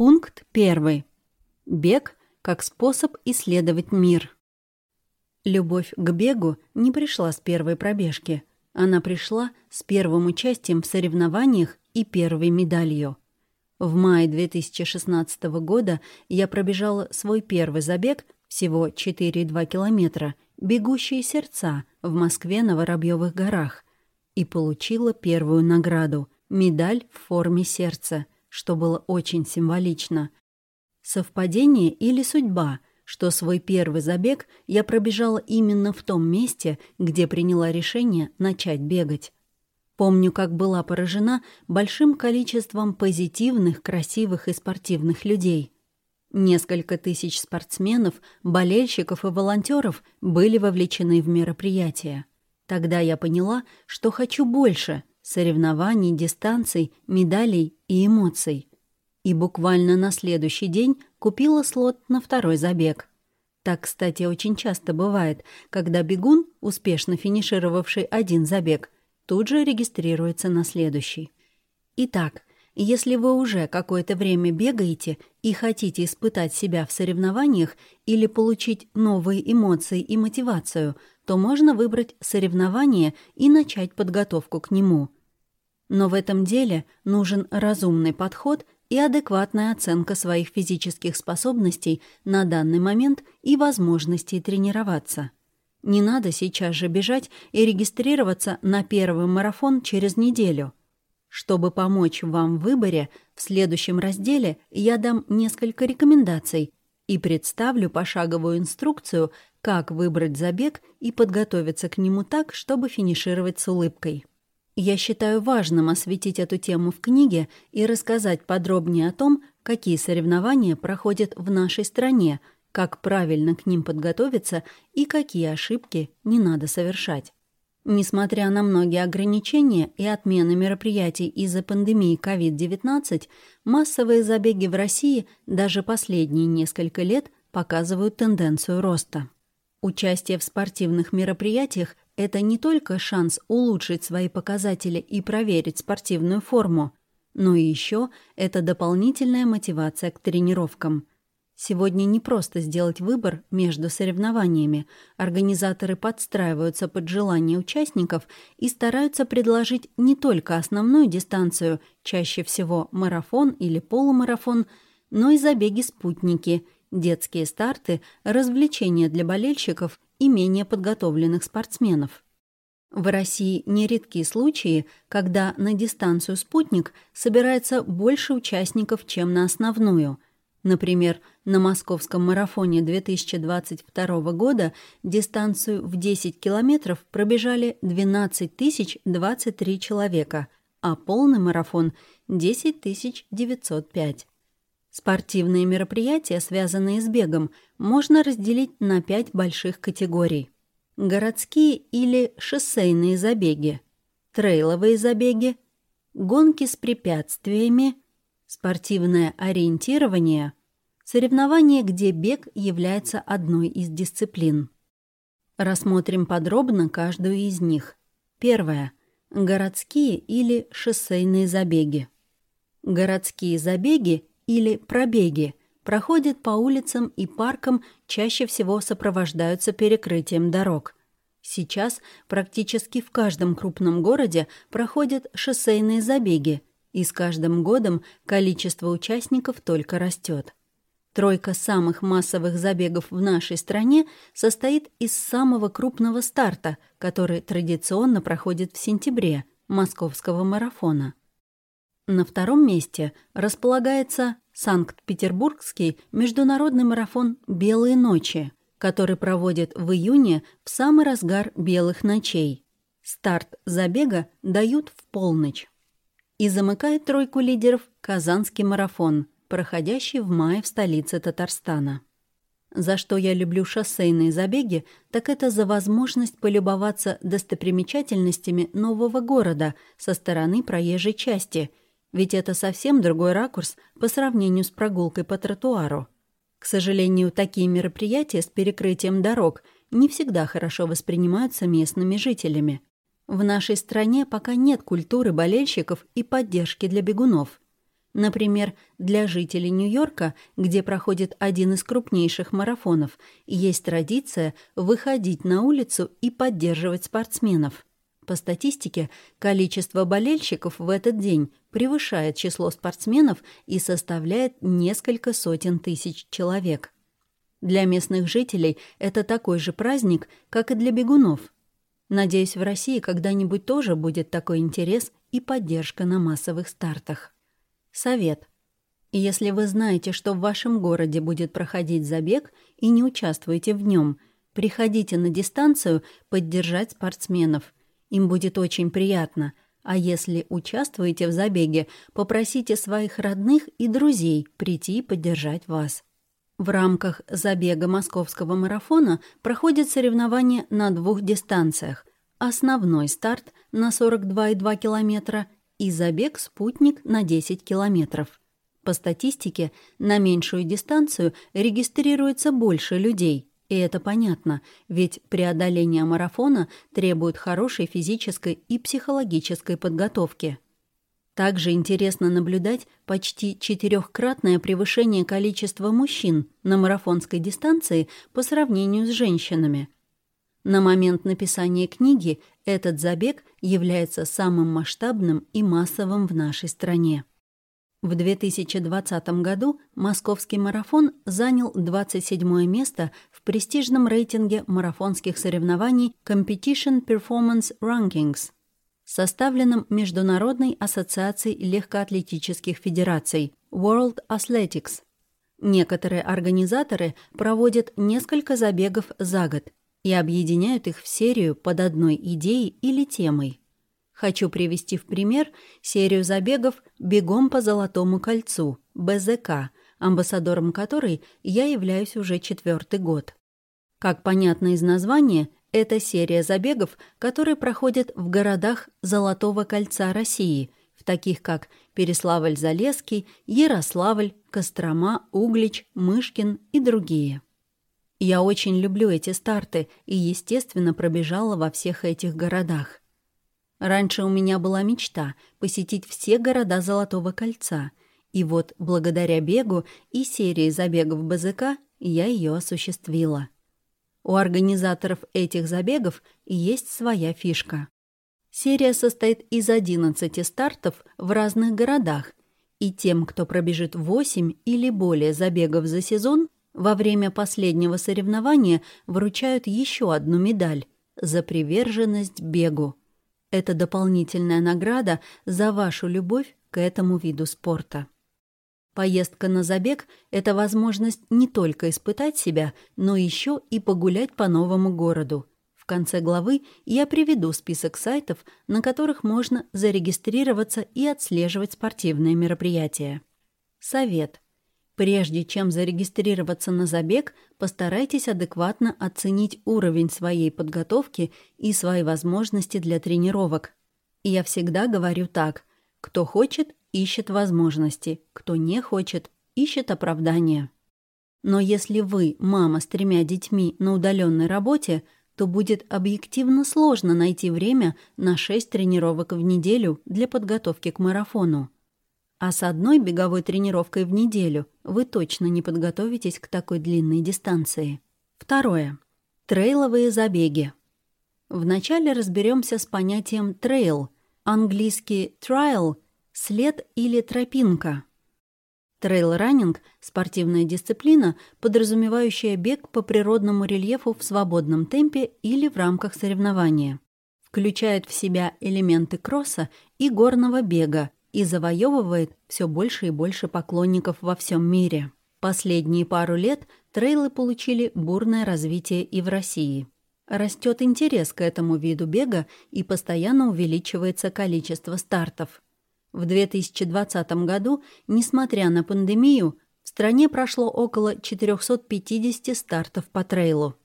Пункт первый. Бег как способ исследовать мир. Любовь к бегу не пришла с первой пробежки. Она пришла с первым участием в соревнованиях и первой медалью. В мае 2016 года я пробежала свой первый забег, всего 4,2 километра, «Бегущие сердца» в Москве на Воробьевых горах и получила первую награду — медаль в форме сердца, что было очень символично. Совпадение или судьба, что свой первый забег я пробежала именно в том месте, где приняла решение начать бегать. Помню, как была поражена большим количеством позитивных, красивых и спортивных людей. Несколько тысяч спортсменов, болельщиков и волонтеров были вовлечены в мероприятие. Тогда я поняла, что хочу больше — соревнований, дистанций, медалей и эмоций. И буквально на следующий день купила слот на второй забег. Так, кстати, очень часто бывает, когда бегун, успешно финишировавший один забег, тут же регистрируется на следующий. Итак, если вы уже какое-то время бегаете и хотите испытать себя в соревнованиях или получить новые эмоции и мотивацию, то можно выбрать соревнование и начать подготовку к нему. Но в этом деле нужен разумный подход и адекватная оценка своих физических способностей на данный момент и возможностей тренироваться. Не надо сейчас же бежать и регистрироваться на первый марафон через неделю. Чтобы помочь вам в выборе, в следующем разделе я дам несколько рекомендаций и представлю пошаговую инструкцию, как выбрать забег и подготовиться к нему так, чтобы финишировать с улыбкой. Я считаю важным осветить эту тему в книге и рассказать подробнее о том, какие соревнования проходят в нашей стране – как правильно к ним подготовиться и какие ошибки не надо совершать. Несмотря на многие ограничения и отмены мероприятий из-за пандемии COVID-19, массовые забеги в России даже последние несколько лет показывают тенденцию роста. Участие в спортивных мероприятиях – это не только шанс улучшить свои показатели и проверить спортивную форму, но и еще это дополнительная мотивация к тренировкам – Сегодня не просто сделать выбор между соревнованиями. Организаторы подстраиваются под желания участников и стараются предложить не только основную дистанцию, чаще всего марафон или полумарафон, но и забеги-спутники, детские старты, развлечения для болельщиков и менее подготовленных спортсменов. В России нередки случаи, когда на дистанцию «Спутник» собирается больше участников, чем на основную – Например, на московском марафоне 2022 года дистанцию в 10 километров пробежали 12 023 человека, а полный марафон — 10 905. Спортивные мероприятия, связанные с бегом, можно разделить на пять больших категорий. Городские или шоссейные забеги, трейловые забеги, гонки с препятствиями — спортивное ориентирование – соревнование, где бег является одной из дисциплин. Рассмотрим подробно каждую из них. Первое. Городские или шоссейные забеги. Городские забеги или пробеги проходят по улицам и паркам, чаще всего сопровождаются перекрытием дорог. Сейчас практически в каждом крупном городе проходят шоссейные забеги – и с каждым годом количество участников только растет. Тройка самых массовых забегов в нашей стране состоит из самого крупного старта, который традиционно проходит в сентябре, московского марафона. На втором месте располагается Санкт-Петербургский международный марафон «Белые ночи», который проводят в июне в самый разгар белых ночей. Старт забега дают в полночь и замыкает тройку лидеров Казанский марафон, проходящий в мае в столице Татарстана. За что я люблю шоссейные забеги, так это за возможность полюбоваться достопримечательностями нового города со стороны проезжей части, ведь это совсем другой ракурс по сравнению с прогулкой по тротуару. К сожалению, такие мероприятия с перекрытием дорог не всегда хорошо воспринимаются местными жителями – в нашей стране пока нет культуры болельщиков и поддержки для бегунов. Например, для жителей Нью-Йорка, где проходит один из крупнейших марафонов, есть традиция выходить на улицу и поддерживать спортсменов. По статистике, количество болельщиков в этот день превышает число спортсменов и составляет несколько сотен тысяч человек. Для местных жителей это такой же праздник, как и для бегунов. Надеюсь, в России когда-нибудь тоже будет такой интерес и поддержка на массовых стартах. Совет. Если вы знаете, что в вашем городе будет проходить забег и не участвуете в нем, приходите на дистанцию поддержать спортсменов. Им будет очень приятно. А если участвуете в забеге, попросите своих родных и друзей прийти и поддержать вас. В рамках забега московского марафона проходят соревнования на двух дистанциях. Основной старт на 42,2 километра и забег «Спутник» на 10 километров. По статистике, на меньшую дистанцию регистрируется больше людей. И это понятно, ведь преодоление марафона требует хорошей физической и психологической подготовки. Также интересно наблюдать почти четырехкратное превышение количества мужчин на марафонской дистанции по сравнению с женщинами – на момент написания книги этот забег является самым масштабным и массовым в нашей стране. В 2020 году московский марафон занял 27 место в престижном рейтинге марафонских соревнований Competition Performance Rankings, составленном Международной ассоциацией легкоатлетических федераций World Athletics. Некоторые организаторы проводят несколько забегов за год – и объединяют их в серию под одной идеей или темой. Хочу привести в пример серию забегов «Бегом по Золотому кольцу» БЗК, амбассадором которой я являюсь уже четвертый год. Как понятно из названия, это серия забегов, которые проходят в городах Золотого кольца России, в таких как Переславль-Залесский, Ярославль, Кострома, Углич, Мышкин и другие. Я очень люблю эти старты и, естественно, пробежала во всех этих городах. Раньше у меня была мечта посетить все города Золотого кольца, и вот благодаря бегу и серии забегов БЗК я ее осуществила. У организаторов этих забегов есть своя фишка. Серия состоит из 11 стартов в разных городах, и тем, кто пробежит 8 или более забегов за сезон, во время последнего соревнования вручают еще одну медаль за приверженность бегу. Это дополнительная награда за вашу любовь к этому виду спорта. Поездка на забег – это возможность не только испытать себя, но еще и погулять по новому городу. В конце главы я приведу список сайтов, на которых можно зарегистрироваться и отслеживать спортивные мероприятия. Совет – Прежде чем зарегистрироваться на забег, постарайтесь адекватно оценить уровень своей подготовки и свои возможности для тренировок. Я всегда говорю так. Кто хочет, ищет возможности. Кто не хочет, ищет оправдания. Но если вы мама с тремя детьми на удаленной работе, то будет объективно сложно найти время на 6 тренировок в неделю для подготовки к марафону. А с одной беговой тренировкой в неделю вы точно не подготовитесь к такой длинной дистанции. Второе. Трейловые забеги. Вначале разберемся с понятием «трейл», английский «trial» — след или тропинка. Трейл-раннинг — спортивная дисциплина, подразумевающая бег по природному рельефу в свободном темпе или в рамках соревнования. Включает в себя элементы кросса и горного бега, и завоевывает все больше и больше поклонников во всем мире. Последние пару лет трейлы получили бурное развитие и в России. Растет интерес к этому виду бега и постоянно увеличивается количество стартов. В 2020 году, несмотря на пандемию, в стране прошло около 450 стартов по трейлу.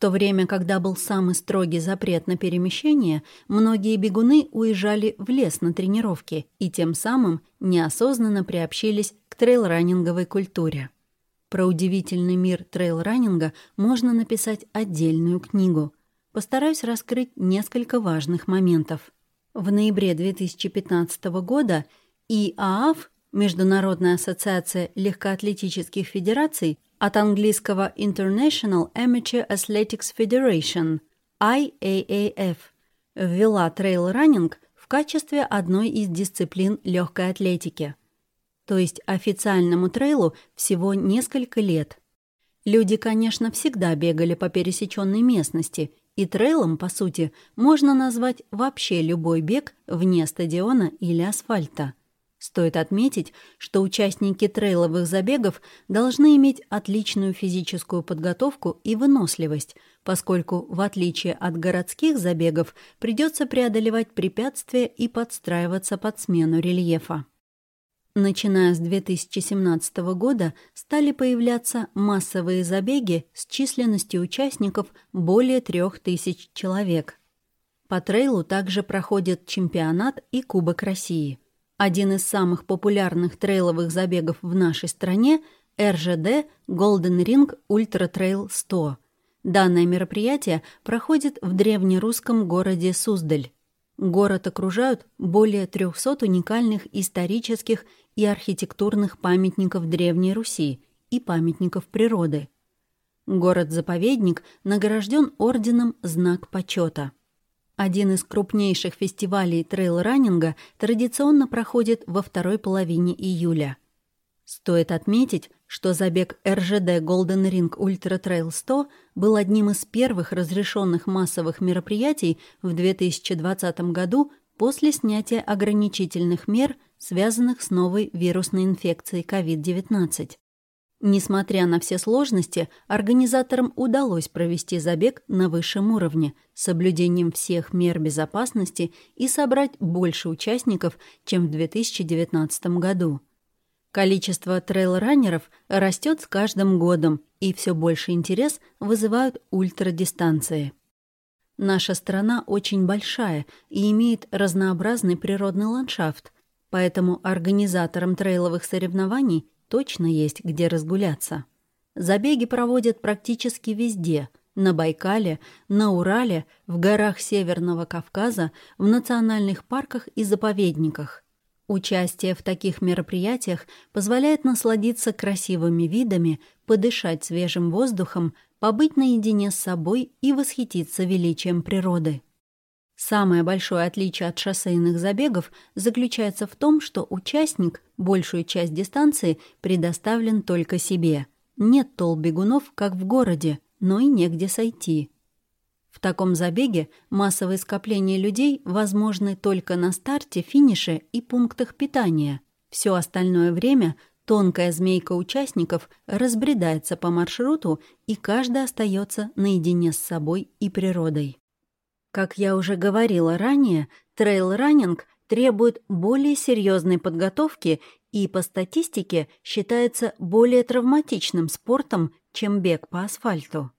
То время, когда был самый строгий запрет на перемещение, многие бегуны уезжали в лес на тренировки и тем самым неосознанно приобщились к трейл-раннинговой культуре. Про удивительный мир трейл-раннинга можно написать отдельную книгу. Постараюсь раскрыть несколько важных моментов. В ноябре 2015 года ИААФ Международная ассоциация легкоатлетических федераций от английского International Amateur Athletics Federation IAAF ввела трейл-раннинг в качестве одной из дисциплин легкой атлетики. То есть официальному трейлу всего несколько лет. Люди, конечно, всегда бегали по пересеченной местности, и трейлом, по сути, можно назвать вообще любой бег вне стадиона или асфальта. Стоит отметить, что участники трейловых забегов должны иметь отличную физическую подготовку и выносливость, поскольку, в отличие от городских забегов, придется преодолевать препятствия и подстраиваться под смену рельефа. Начиная с 2017 года стали появляться массовые забеги с численностью участников более 3000 человек. По трейлу также проходит чемпионат и Кубок России – один из самых популярных трейловых забегов в нашей стране – РЖД Golden Ring Ultra Trail 100. Данное мероприятие проходит в древнерусском городе Суздаль. Город окружают более 300 уникальных исторических и архитектурных памятников Древней Руси и памятников природы. Город-заповедник награжден орденом «Знак почета». Один из крупнейших фестивалей трейл-раннинга традиционно проходит во второй половине июля. Стоит отметить, что забег РЖД Golden Ring Ultra Trail 100 был одним из первых разрешенных массовых мероприятий в 2020 году после снятия ограничительных мер, связанных с новой вирусной инфекцией COVID-19. Несмотря на все сложности, организаторам удалось провести забег на высшем уровне, с соблюдением всех мер безопасности и собрать больше участников, чем в 2019 году. Количество трейл-раннеров растет с каждым годом, и все больше интерес вызывают ультрадистанции. Наша страна очень большая и имеет разнообразный природный ландшафт, поэтому организаторам трейловых соревнований точно есть где разгуляться. Забеги проводят практически везде – на Байкале, на Урале, в горах Северного Кавказа, в национальных парках и заповедниках. Участие в таких мероприятиях позволяет насладиться красивыми видами, подышать свежим воздухом, побыть наедине с собой и восхититься величием природы. Самое большое отличие от шоссейных забегов заключается в том, что участник большую часть дистанции предоставлен только себе. Нет толп бегунов, как в городе, но и негде сойти. В таком забеге массовые скопления людей возможны только на старте, финише и пунктах питания. Все остальное время тонкая змейка участников разбредается по маршруту, и каждый остается наедине с собой и природой. Как я уже говорила ранее, трейл-раннинг требует более серьезной подготовки и, по статистике, считается более травматичным спортом, чем бег по асфальту.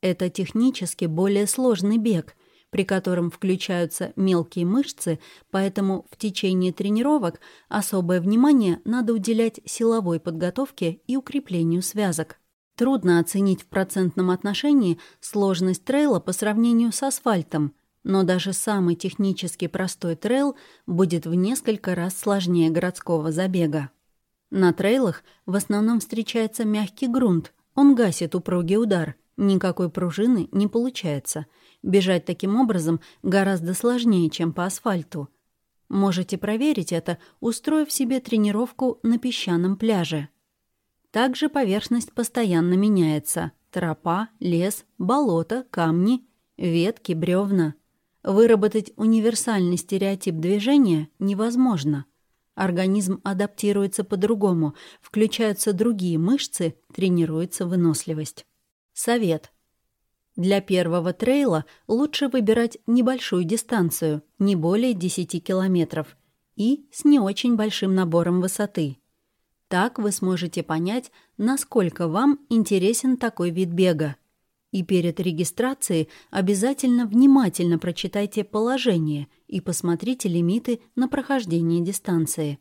Это технически более сложный бег, при котором включаются мелкие мышцы, поэтому в течение тренировок особое внимание надо уделять силовой подготовке и укреплению связок. Трудно оценить в процентном отношении сложность трейла по сравнению с асфальтом, но даже самый технически простой трейл будет в несколько раз сложнее городского забега. На трейлах в основном встречается мягкий грунт, он гасит упругий удар, никакой пружины не получается. Бежать таким образом гораздо сложнее, чем по асфальту. Можете проверить это, устроив себе тренировку на песчаном пляже. Также поверхность постоянно меняется. Тропа, лес, болото, камни, ветки, бревна. Выработать универсальный стереотип движения невозможно. Организм адаптируется по-другому, включаются другие мышцы, тренируется выносливость. Совет. Для первого трейла лучше выбирать небольшую дистанцию, не более 10 километров, и с не очень большим набором высоты. Так вы сможете понять, насколько вам интересен такой вид бега. И перед регистрацией обязательно внимательно прочитайте положение и посмотрите лимиты на прохождение дистанции.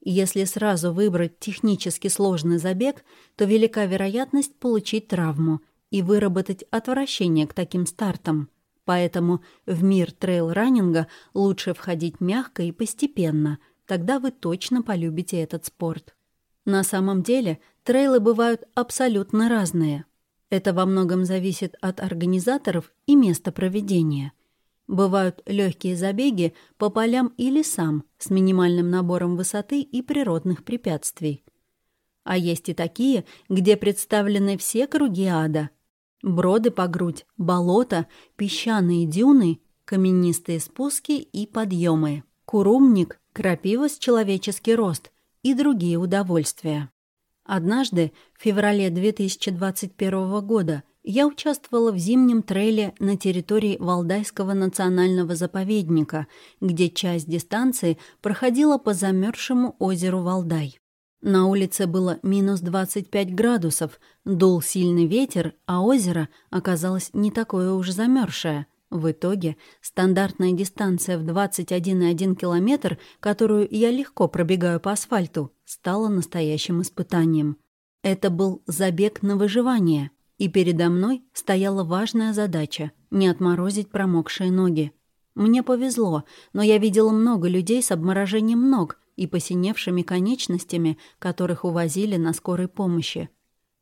Если сразу выбрать технически сложный забег, то велика вероятность получить травму и выработать отвращение к таким стартам. Поэтому в мир трейл-раннинга лучше входить мягко и постепенно, Тогда вы точно полюбите этот спорт. На самом деле трейлы бывают абсолютно разные. Это во многом зависит от организаторов и места проведения. Бывают легкие забеги по полям и лесам с минимальным набором высоты и природных препятствий. А есть и такие, где представлены все круги ада. Броды по грудь, болота, песчаные дюны, каменистые спуски и подъемы, курумник, крапива с человеческий рост и другие удовольствия. Однажды, в феврале 2021 года, я участвовала в зимнем трейле на территории Валдайского национального заповедника, где часть дистанции проходила по замерзшему озеру Валдай. На улице было минус 25 градусов, дул сильный ветер, а озеро оказалось не такое уж замерзшее. В итоге стандартная дистанция в 21,1 километр, которую я легко пробегаю по асфальту, стала настоящим испытанием. Это был забег на выживание, и передо мной стояла важная задача — не отморозить промокшие ноги. Мне повезло, но я видела много людей с обморожением ног и посиневшими конечностями, которых увозили на скорой помощи.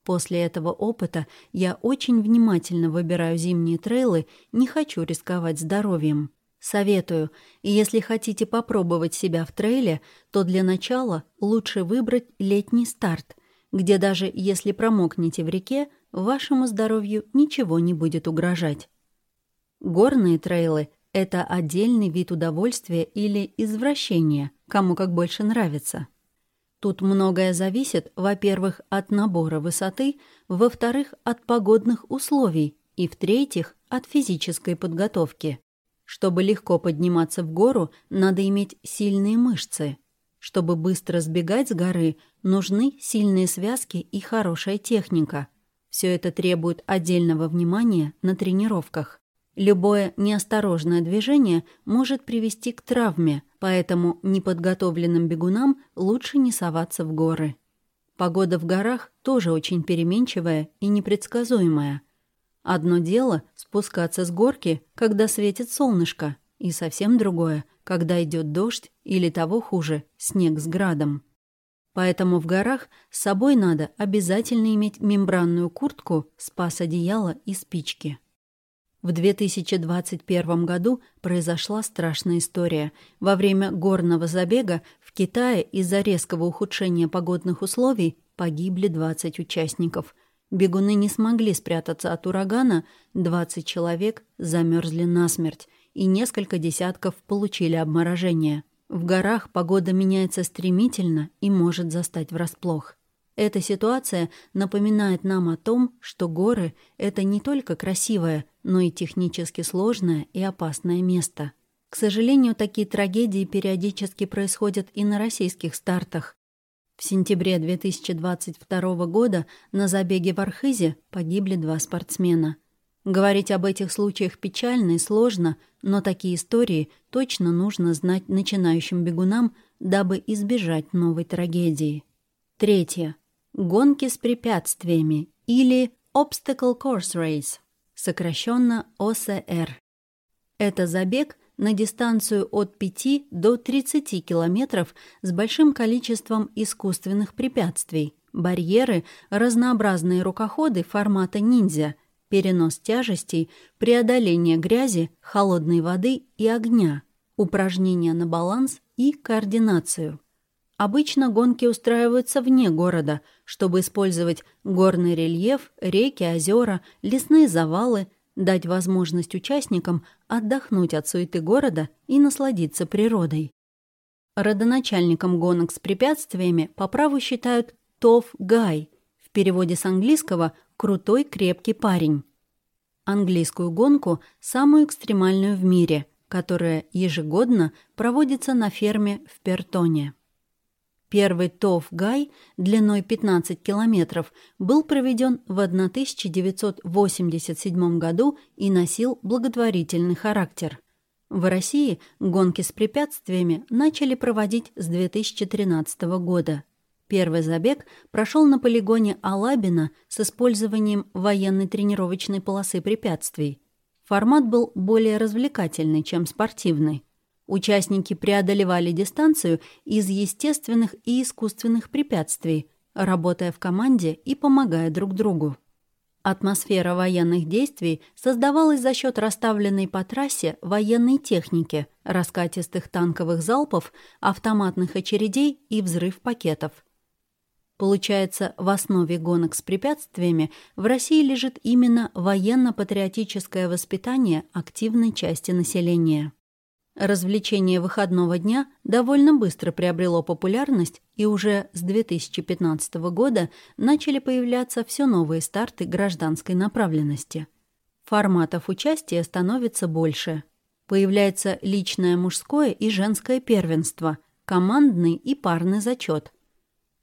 После этого опыта я очень внимательно выбираю зимние трейлы, не хочу рисковать здоровьем. Советую, если хотите попробовать себя в трейле, то для начала лучше выбрать летний старт, где даже если промокнете в реке, вашему здоровью ничего не будет угрожать. Горные трейлы — это отдельный вид удовольствия или извращения, кому как больше нравится. Тут многое зависит, во-первых, от набора высоты, во-вторых, от погодных условий и, в-третьих, от физической подготовки. Чтобы легко подниматься в гору, надо иметь сильные мышцы. Чтобы быстро сбегать с горы, нужны сильные связки и хорошая техника. Все это требует отдельного внимания на тренировках. Любое неосторожное движение может привести к травме, поэтому неподготовленным бегунам лучше не соваться в горы. Погода в горах тоже очень переменчивая и непредсказуемая. Одно дело — спускаться с горки, когда светит солнышко, и совсем другое — когда идет дождь или того хуже — снег с градом. Поэтому в горах с собой надо обязательно иметь мембранную куртку, спас-одеяло и спички. В 2021 году произошла страшная история. Во время горного забега в Китае из-за резкого ухудшения погодных условий погибли 20 участников. Бегуны не смогли спрятаться от урагана, 20 человек замерзли насмерть, и несколько десятков получили обморожение. В горах погода меняется стремительно и может застать врасплох. Эта ситуация напоминает нам о том, что горы — это не только красивое, но и технически сложное и опасное место. К сожалению, такие трагедии периодически происходят и на российских стартах. В сентябре 2022 года на забеге в Архизе погибли два спортсмена — Говорить об этих случаях печально и сложно, но такие истории точно нужно знать начинающим бегунам, дабы избежать новой трагедии. Третье. Гонки с препятствиями или Obstacle Course Race, сокращенно ОСР. Это забег на дистанцию от 5 до 30 километров с большим количеством искусственных препятствий, барьеры, разнообразные рукоходы формата ниндзя – перенос тяжестей, преодоление грязи, холодной воды и огня, упражнения на баланс и координацию. Обычно гонки устраиваются вне города, чтобы использовать горный рельеф, реки, озера, лесные завалы, дать возможность участникам отдохнуть от суеты города и насладиться природой. Родоначальником гонок с препятствиями по праву считают Тоф Гай, в переводе с английского крутой крепкий парень. Английскую гонку, самую экстремальную в мире, которая ежегодно проводится на ферме в Пертоне. Первый ТОВ Гай длиной 15 километров был проведен в 1987 году и носил благотворительный характер. В России гонки с препятствиями начали проводить с 2013 года. Первый забег прошел на полигоне Алабина с использованием военной тренировочной полосы препятствий. Формат был более развлекательный, чем спортивный. Участники преодолевали дистанцию из естественных и искусственных препятствий, работая в команде и помогая друг другу. Атмосфера военных действий создавалась за счет расставленной по трассе военной техники, раскатистых танковых залпов, автоматных очередей и взрыв пакетов. Получается, в основе гонок с препятствиями в России лежит именно военно-патриотическое воспитание активной части населения. Развлечение выходного дня довольно быстро приобрело популярность, и уже с 2015 года начали появляться все новые старты гражданской направленности. Форматов участия становится больше. Появляется личное мужское и женское первенство, командный и парный зачет.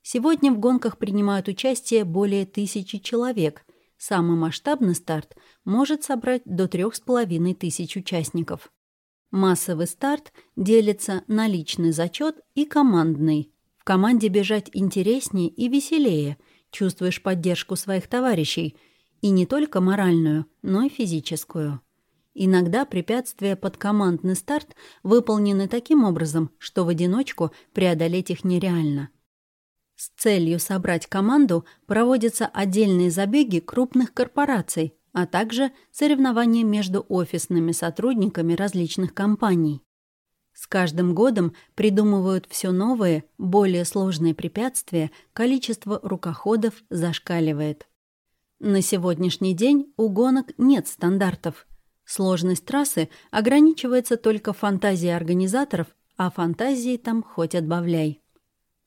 Сегодня в гонках принимают участие более тысячи человек. Самый масштабный старт может собрать до трех с половиной тысяч участников. Массовый старт делится на личный зачет и командный. В команде бежать интереснее и веселее, чувствуешь поддержку своих товарищей, и не только моральную, но и физическую. Иногда препятствия под командный старт выполнены таким образом, что в одиночку преодолеть их нереально. С целью собрать команду проводятся отдельные забеги крупных корпораций, а также соревнования между офисными сотрудниками различных компаний. С каждым годом придумывают все новые, более сложные препятствия, количество рукоходов зашкаливает. На сегодняшний день у гонок нет стандартов. Сложность трассы ограничивается только фантазией организаторов, а фантазии там хоть отбавляй.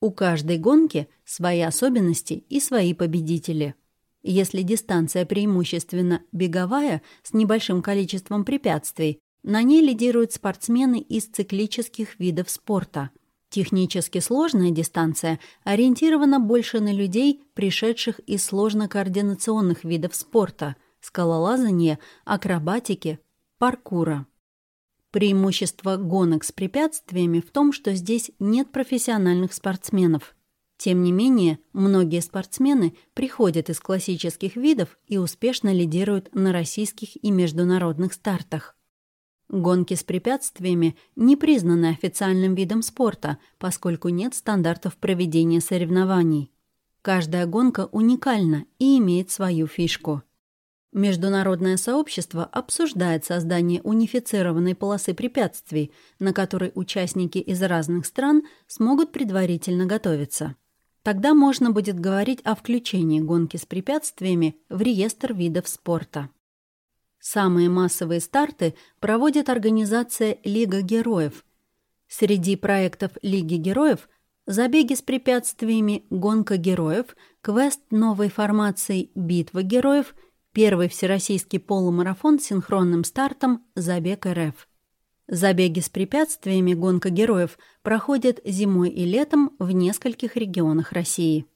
У каждой гонки свои особенности и свои победители – если дистанция преимущественно беговая с небольшим количеством препятствий, на ней лидируют спортсмены из циклических видов спорта. Технически сложная дистанция ориентирована больше на людей, пришедших из сложно-координационных видов спорта – скалолазания, акробатики, паркура. Преимущество гонок с препятствиями в том, что здесь нет профессиональных спортсменов. Тем не менее, многие спортсмены приходят из классических видов и успешно лидируют на российских и международных стартах. Гонки с препятствиями не признаны официальным видом спорта, поскольку нет стандартов проведения соревнований. Каждая гонка уникальна и имеет свою фишку. Международное сообщество обсуждает создание унифицированной полосы препятствий, на которой участники из разных стран смогут предварительно готовиться. Тогда можно будет говорить о включении гонки с препятствиями в реестр видов спорта. Самые массовые старты проводит организация «Лига героев». Среди проектов Лиги героев – забеги с препятствиями «Гонка героев», квест новой формации «Битва героев», первый всероссийский полумарафон с синхронным стартом «Забег РФ». Забеги с препятствиями гонка героев проходят зимой и летом в нескольких регионах России.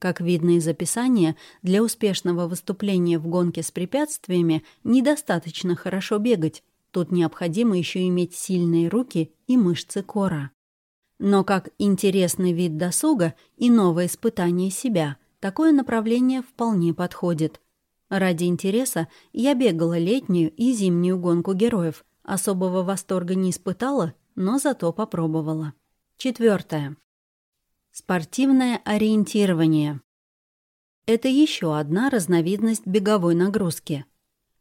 Как видно из описания, для успешного выступления в гонке с препятствиями недостаточно хорошо бегать. Тут необходимо еще иметь сильные руки и мышцы кора. Но как интересный вид досуга и новое испытание себя, такое направление вполне подходит. Ради интереса я бегала летнюю и зимнюю гонку героев – Особого восторга не испытала, но зато попробовала. Четвертое. Спортивное ориентирование. Это еще одна разновидность беговой нагрузки.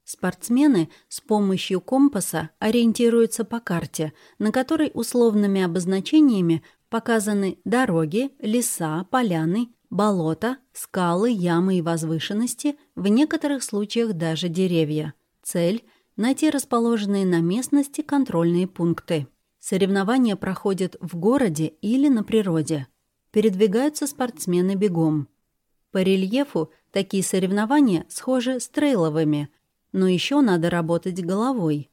Спортсмены с помощью компаса ориентируются по карте, на которой условными обозначениями показаны дороги, леса, поляны, болота, скалы, ямы и возвышенности, в некоторых случаях даже деревья. Цель – найти расположенные на местности контрольные пункты. Соревнования проходят в городе или на природе. Передвигаются спортсмены бегом. По рельефу такие соревнования схожи с трейловыми, но еще надо работать головой.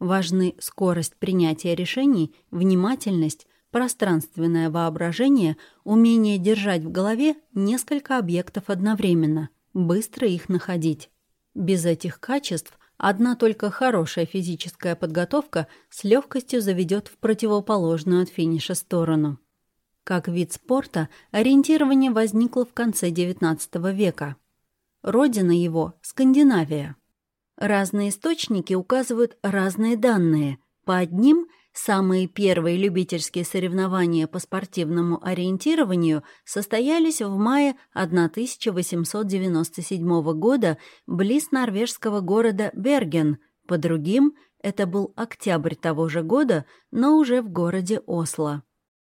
Важны скорость принятия решений, внимательность, пространственное воображение, умение держать в голове несколько объектов одновременно, быстро их находить. Без этих качеств Одна только хорошая физическая подготовка с легкостью заведет в противоположную от финиша сторону. Как вид спорта, ориентирование возникло в конце XIX века. Родина его – Скандинавия. Разные источники указывают разные данные. По одним – Самые первые любительские соревнования по спортивному ориентированию состоялись в мае 1897 года близ норвежского города Берген, по другим это был октябрь того же года, но уже в городе Осло.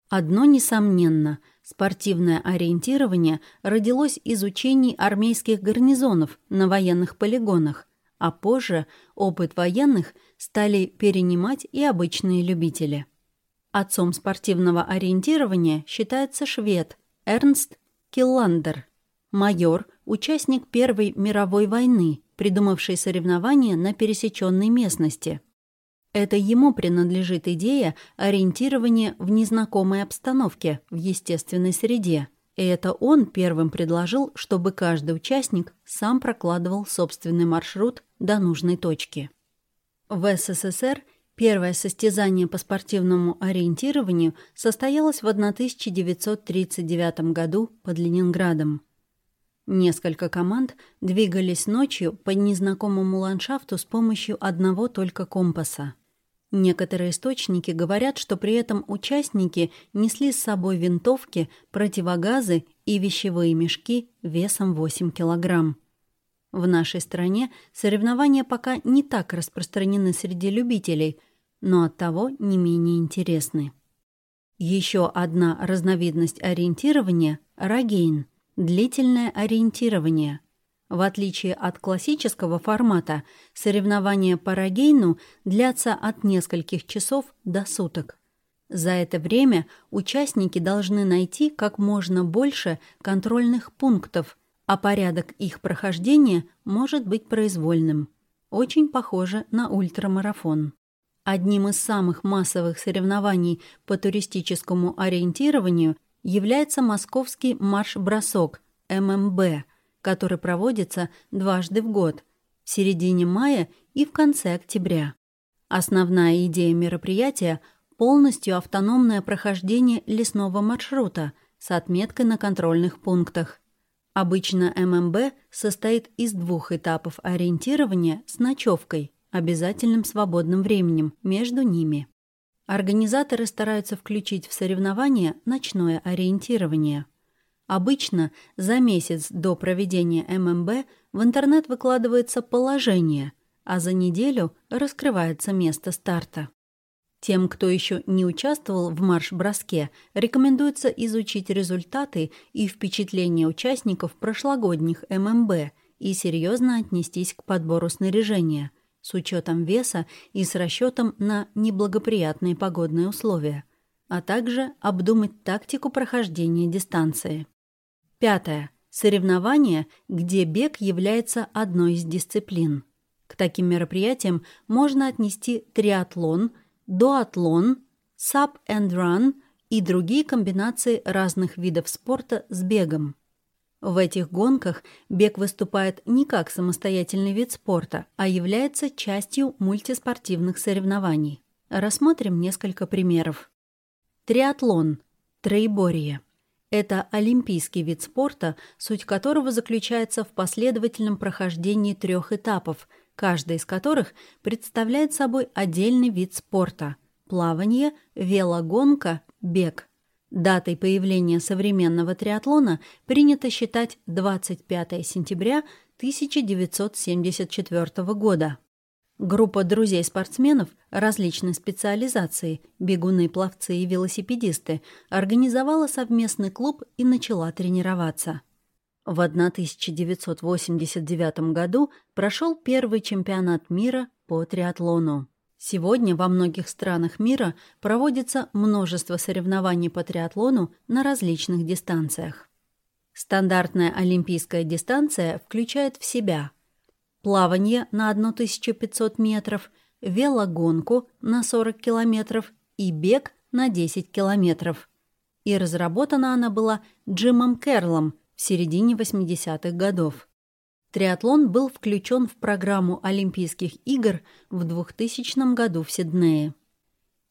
Одно несомненно, спортивное ориентирование родилось из учений армейских гарнизонов на военных полигонах, а позже опыт военных стали перенимать и обычные любители. Отцом спортивного ориентирования считается швед Эрнст Килландер, майор, участник Первой мировой войны, придумавший соревнования на пересеченной местности. Это ему принадлежит идея ориентирования в незнакомой обстановке, в естественной среде – и это он первым предложил, чтобы каждый участник сам прокладывал собственный маршрут до нужной точки. В СССР первое состязание по спортивному ориентированию состоялось в 1939 году под Ленинградом. Несколько команд двигались ночью по незнакомому ландшафту с помощью одного только компаса. Некоторые источники говорят, что при этом участники несли с собой винтовки, противогазы и вещевые мешки весом 8 килограмм. В нашей стране соревнования пока не так распространены среди любителей, но оттого не менее интересны. Еще одна разновидность ориентирования – рогейн – длительное ориентирование – в отличие от классического формата, соревнования по рогейну длятся от нескольких часов до суток. За это время участники должны найти как можно больше контрольных пунктов, а порядок их прохождения может быть произвольным. Очень похоже на ультрамарафон. Одним из самых массовых соревнований по туристическому ориентированию является московский марш-бросок ММБ – который проводится дважды в год, в середине мая и в конце октября. Основная идея мероприятия – полностью автономное прохождение лесного маршрута с отметкой на контрольных пунктах. Обычно ММБ состоит из двух этапов ориентирования с ночевкой, обязательным свободным временем между ними. Организаторы стараются включить в соревнования ночное ориентирование – Обычно за месяц до проведения ММБ в интернет выкладывается положение, а за неделю раскрывается место старта. Тем, кто еще не участвовал в марш-броске, рекомендуется изучить результаты и впечатления участников прошлогодних ММБ и серьезно отнестись к подбору снаряжения с учетом веса и с расчетом на неблагоприятные погодные условия, а также обдумать тактику прохождения дистанции. Пятое. Соревнование, где бег является одной из дисциплин. К таким мероприятиям можно отнести триатлон, дуатлон, сап and run и другие комбинации разных видов спорта с бегом. В этих гонках бег выступает не как самостоятельный вид спорта, а является частью мультиспортивных соревнований. Рассмотрим несколько примеров. Триатлон. Троеборье. Это олимпийский вид спорта, суть которого заключается в последовательном прохождении трех этапов, каждый из которых представляет собой отдельный вид спорта – плавание, велогонка, бег. Датой появления современного триатлона принято считать 25 сентября 1974 года. Группа друзей-спортсменов различной специализации, бегуны, пловцы и велосипедисты, организовала совместный клуб и начала тренироваться. В 1989 году прошел первый чемпионат мира по триатлону. Сегодня во многих странах мира проводится множество соревнований по триатлону на различных дистанциях. Стандартная олимпийская дистанция включает в себя – плавание на 1500 метров, велогонку на 40 километров и бег на 10 километров. И разработана она была Джимом Керлом в середине 80-х годов. Триатлон был включен в программу Олимпийских игр в 2000 году в Сиднее.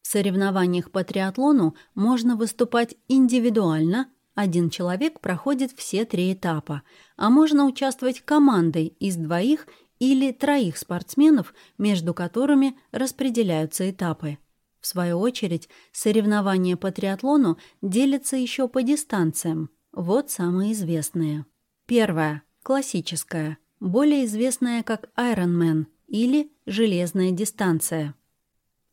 В соревнованиях по триатлону можно выступать индивидуально, один человек проходит все три этапа, а можно участвовать командой из двоих или троих спортсменов, между которыми распределяются этапы. В свою очередь, соревнования по триатлону делятся еще по дистанциям. Вот самые известные. Первая – классическая, более известная как Ironman или железная дистанция.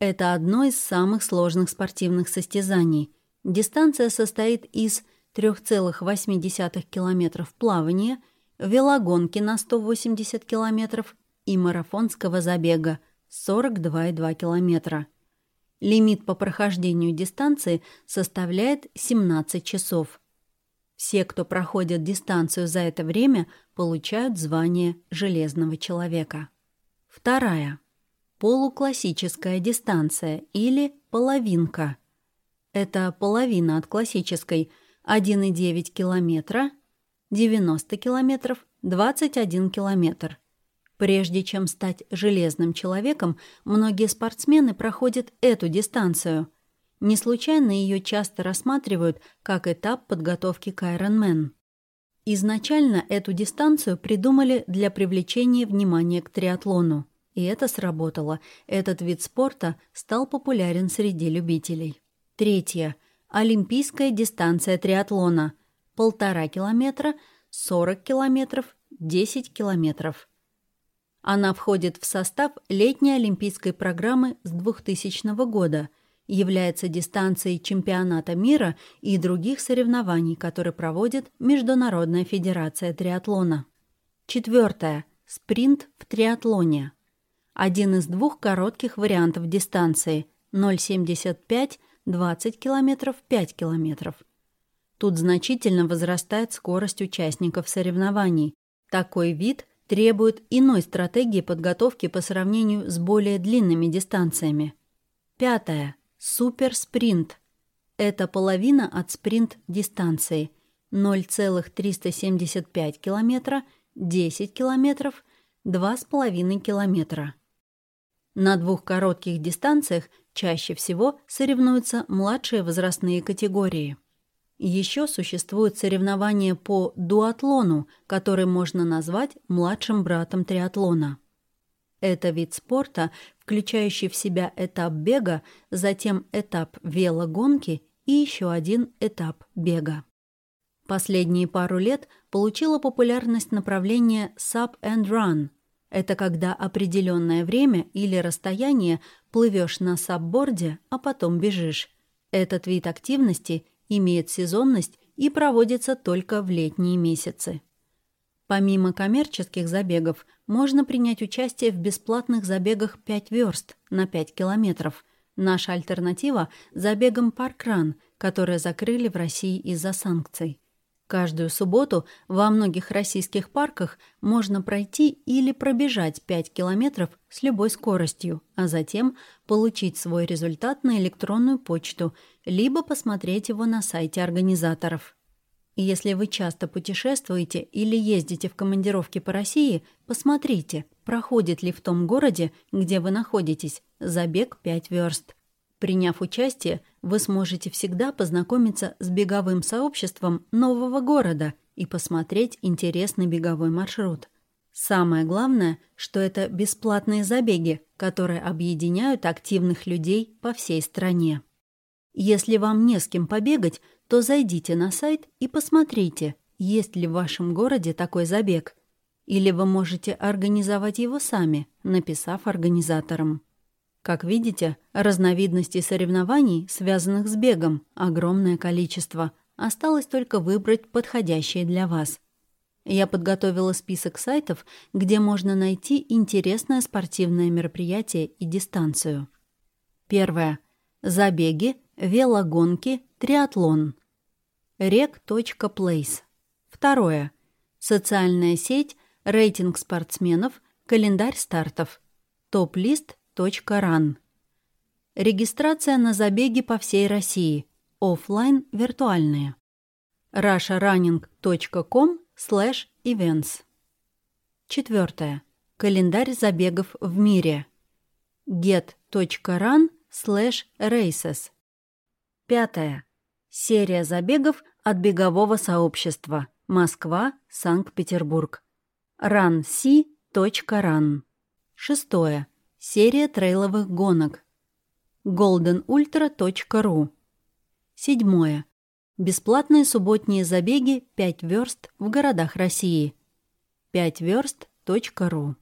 Это одно из самых сложных спортивных состязаний. Дистанция состоит из 3,8 километров плавания, велогонки на 180 километров и марафонского забега 42,2 километра. Лимит по прохождению дистанции составляет 17 часов. Все, кто проходит дистанцию за это время, получают звание «железного человека». Вторая. Полуклассическая дистанция или половинка. Это половина от классической 1,9 километра, 90 километров, 21 километр. Прежде чем стать железным человеком, многие спортсмены проходят эту дистанцию. Не случайно ее часто рассматривают как этап подготовки к Ironman. Изначально эту дистанцию придумали для привлечения внимания к триатлону. И это сработало. Этот вид спорта стал популярен среди любителей. Третье. Олимпийская дистанция триатлона. Полтора километра, 40 километров, 10 километров. Она входит в состав летней олимпийской программы с 2000 года, является дистанцией чемпионата мира и других соревнований, которые проводит Международная федерация триатлона. Четвертое. Спринт в триатлоне. Один из двух коротких вариантов дистанции 0,75, 20 км, 5 км. Тут значительно возрастает скорость участников соревнований. Такой вид требует иной стратегии подготовки по сравнению с более длинными дистанциями. Пятое. Суперспринт. Это половина от спринт-дистанции. 0,375 км, 10 км, 2,5 км. На двух коротких дистанциях чаще всего соревнуются младшие возрастные категории. Еще существуют соревнования по дуатлону, который можно назвать младшим братом триатлона. Это вид спорта, включающий в себя этап бега, затем этап велогонки и еще один этап бега. Последние пару лет получило популярность направление Sub and Run. Это когда определенное время или расстояние плывешь на сабборде, а потом бежишь. Этот вид активности – имеет сезонность и проводится только в летние месяцы. Помимо коммерческих забегов, можно принять участие в бесплатных забегах 5 верст на 5 километров. Наша альтернатива – забегам паркран, которые закрыли в России из-за санкций. Каждую субботу во многих российских парках можно пройти или пробежать 5 километров с любой скоростью, а затем получить свой результат на электронную почту, либо посмотреть его на сайте организаторов. Если вы часто путешествуете или ездите в командировки по России, посмотрите, проходит ли в том городе, где вы находитесь, забег 5 верст. Приняв участие, вы сможете всегда познакомиться с беговым сообществом нового города и посмотреть интересный беговой маршрут. Самое главное, что это бесплатные забеги, которые объединяют активных людей по всей стране. Если вам не с кем побегать, то зайдите на сайт и посмотрите, есть ли в вашем городе такой забег. Или вы можете организовать его сами, написав организаторам. Как видите, разновидностей соревнований, связанных с бегом, огромное количество. Осталось только выбрать подходящие для вас. Я подготовила список сайтов, где можно найти интересное спортивное мероприятие и дистанцию. Первое. Забеги, велогонки, триатлон. rec.place. Второе. Социальная сеть, рейтинг спортсменов, календарь стартов. Топ-лист Ран. Регистрация на забеги по всей России. Оффлайн виртуальные. russiarunning.com slash events. Четвертое. Календарь забегов в мире. get.run slash races. Пятое. Серия забегов от бегового сообщества. Москва, Санкт-Петербург. runc.run. Шестое. Серия трейловых гонок. goldenultra.ru. Седьмое. Бесплатные субботние забеги 5 верст в городах России. 5верст.ру